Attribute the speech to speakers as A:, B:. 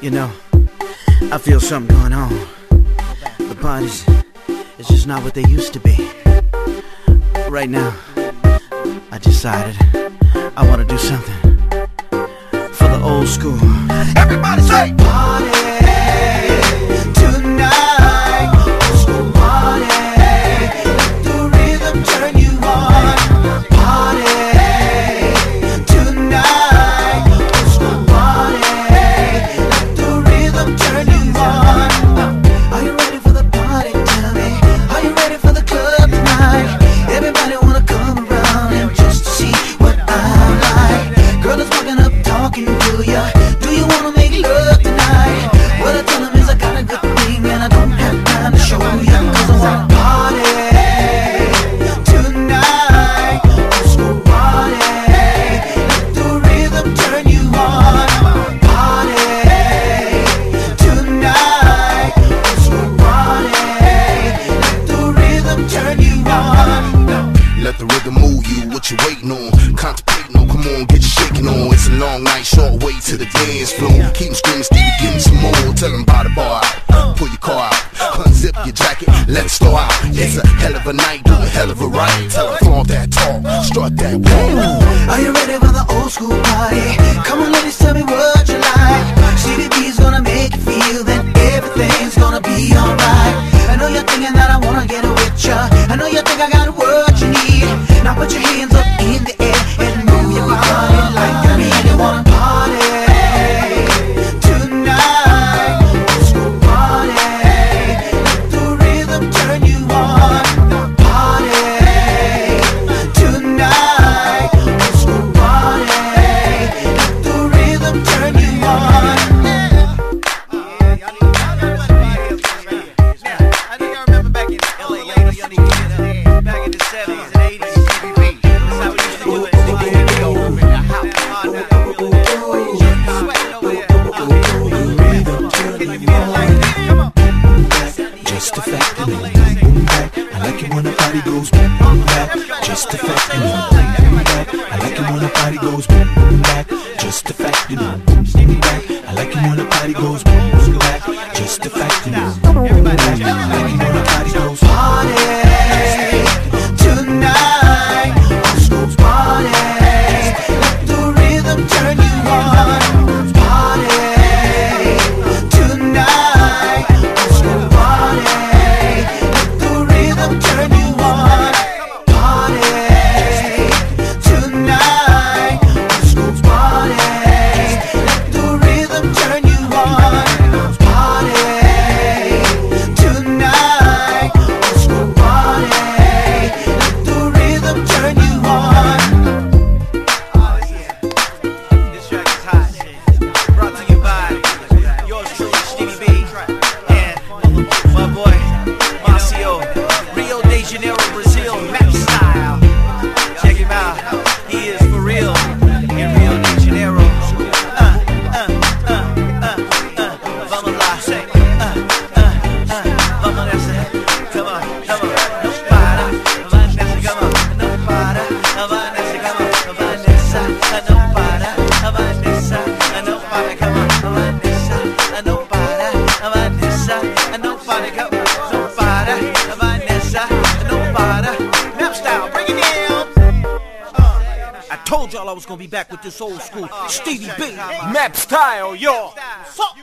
A: You know, I feel something going on. The parties, it's just not what they used to be. Right now, I decided I want to do something for the old school. Everybody say Do you wanna make love tonight? What I tell is I got a good thing and I don't have time to show. Cause I wanna party tonight. Old school party. Let the rhythm turn you on. Party tonight. Old school party. Let the rhythm turn you on.
B: Let the rhythm move you, what you waiting on? A short way to the dance floor. Keep 'em screaming, Stevie, give me some more. Tell 'em by the bar out, pull your car out, unzip your jacket, let's go out. It's a hell of a night, do a hell of a ride. Tell 'em flaunt that talk, strut that walk.
A: Are you ready for the old school party? Come on, ladies, tell me what you like.
C: Just a fact, and then back. I like it when the party goes boom back. Just a fact, back. I like it when the party goes back.
D: Nessa. Não para. Come on. Não para. Vai nessa. Não para. Map style, bring it down.
A: Uh, I told y'all I was gonna be back with this old school Stevie B.
D: Map style, yo. Fuck.